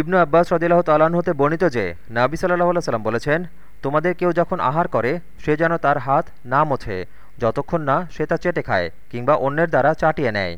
ইবনু আব্বাস রদিল্লাহ তালান হতে বর্ণিত যে, নাবি সাল্লাহ সাল্লাম বলেছেন, তোমাদের কেউ যখন আহার করে, সে যেন তার হাত না মোছে, যতক্ষণ না সে তা চেটে খায় কিংবা অন্যের দ্বারা চাটিয়ে নেয়।